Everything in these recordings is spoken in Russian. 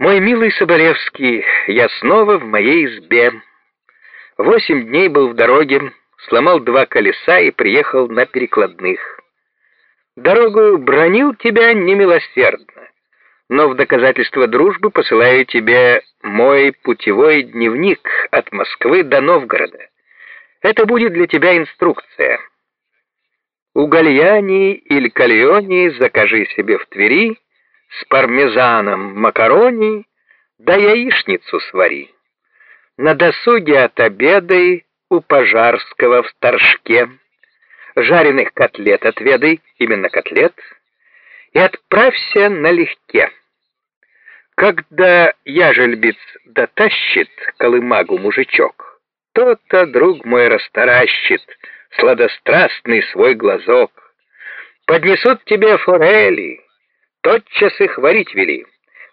Мой милый Соболевский, я снова в моей избе. Восемь дней был в дороге, сломал два колеса и приехал на перекладных. Дорогу бронил тебя немилосердно, но в доказательство дружбы посылаю тебе мой путевой дневник от Москвы до Новгорода. Это будет для тебя инструкция. У Гальяни или Кальони закажи себе в Твери с пармезаном макарони, да яичницу свари. На досуге отобедай у Пожарского в Торжке. Жареных котлет отведай, именно котлет, и отправься налегке. Когда яжельбиц дотащит колымагу мужичок, то-то, друг мой, растаращит сладострастный свой глазок. Поднесут тебе форели, тотчас их варить вели.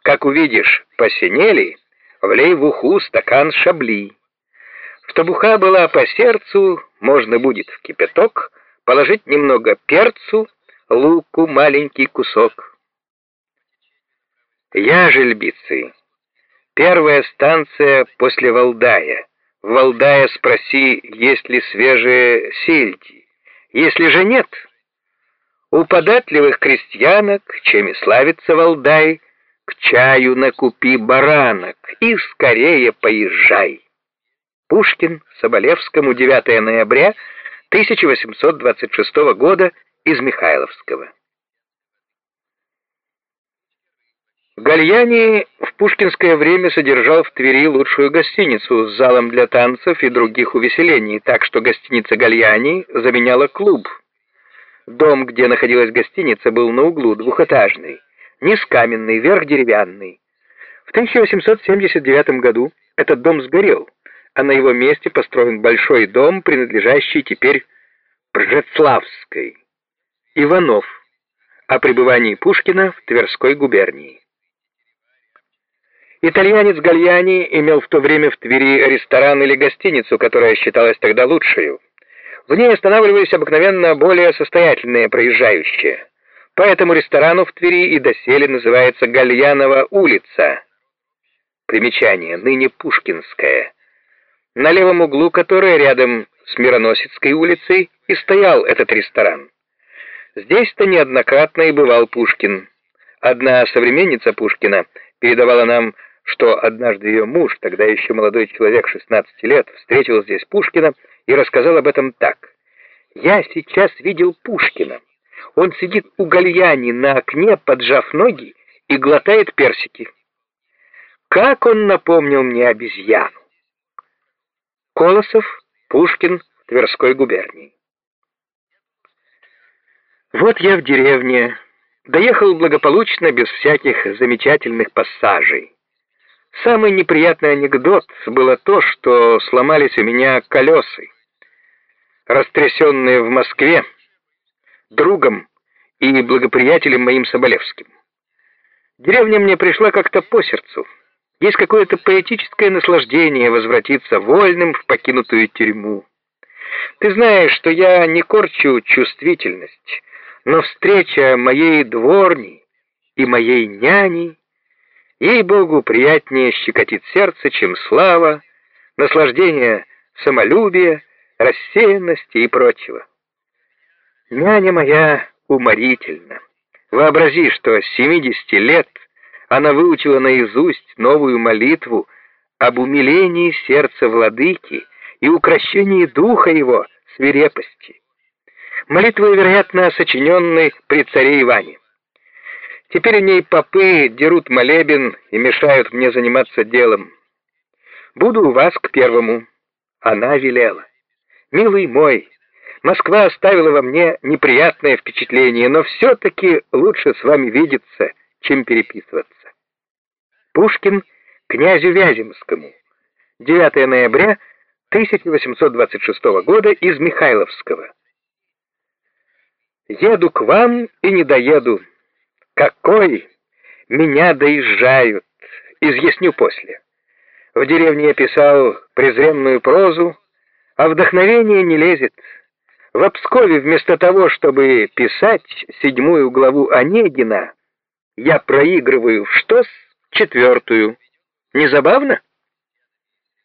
Как увидишь, посинели, влей в уху стакан шабли. Чтобы уха была по сердцу, можно будет в кипяток положить немного перцу, луку маленький кусок. Яжельбицы. Первая станция после Валдая. В Валдая спроси, есть ли свежие сельди. Если же нет, у податливых крестьянок, чем и славится Валдай, к чаю накупи баранок и скорее поезжай. Пушкин Соболевскому 9 ноября 1826 года из Михайловского. Гальяни в пушкинское время содержал в Твери лучшую гостиницу с залом для танцев и других увеселений, так что гостиница Гальяни заменяла клуб – Дом, где находилась гостиница, был на углу, двухэтажный, низ каменный, верх деревянный. В 1879 году этот дом сгорел, а на его месте построен большой дом, принадлежащий теперь Пржецлавской. Иванов. О пребывании Пушкина в Тверской губернии. Итальянец Гальяни имел в то время в Твери ресторан или гостиницу, которая считалась тогда лучшей. В ней останавливались обыкновенно более состоятельные проезжающие. Поэтому ресторану в Твери и доселе называется Гальянова улица. Примечание, ныне Пушкинская. На левом углу которой, рядом с Мироносецкой улицей, и стоял этот ресторан. Здесь-то неоднократно и бывал Пушкин. Одна современница Пушкина передавала нам, что однажды ее муж, тогда еще молодой человек 16 лет, встретил здесь Пушкина и рассказал об этом так. «Я сейчас видел Пушкина. Он сидит у гальяни на окне, поджав ноги, и глотает персики. Как он напомнил мне обезьяну!» Колосов, Пушкин, Тверской губернии. Вот я в деревне. Доехал благополучно, без всяких замечательных пассажей. Самый неприятный анекдот было то, что сломались у меня колеса, растрясенные в Москве другом и благоприятелем моим Соболевским. Деревня мне пришла как-то по сердцу. Есть какое-то поэтическое наслаждение возвратиться вольным в покинутую тюрьму. Ты знаешь, что я не корчу чувствительность, но встреча моей дворни и моей няни Ей-богу, приятнее щекотит сердце, чем слава, наслаждение самолюбия, рассеянности и прочего. Няня моя уморительна. Вообрази, что с 70 лет она выучила наизусть новую молитву об умилении сердца владыки и укращении духа его свирепости. Молитва, вероятно, сочиненной при царе Иване. Теперь у ней попы дерут молебен и мешают мне заниматься делом. Буду у вас к первому. Она велела. Милый мой, Москва оставила во мне неприятное впечатление, но все-таки лучше с вами видеться, чем переписываться. Пушкин князю Вяземскому. 9 ноября 1826 года из Михайловского. Еду к вам и не доеду. Какой? Меня доезжают. Изъясню после. В деревне я писал презренную прозу, а вдохновение не лезет. В Обскове вместо того, чтобы писать седьмую главу Онегина, я проигрываю в ШТОС четвертую. Не забавно?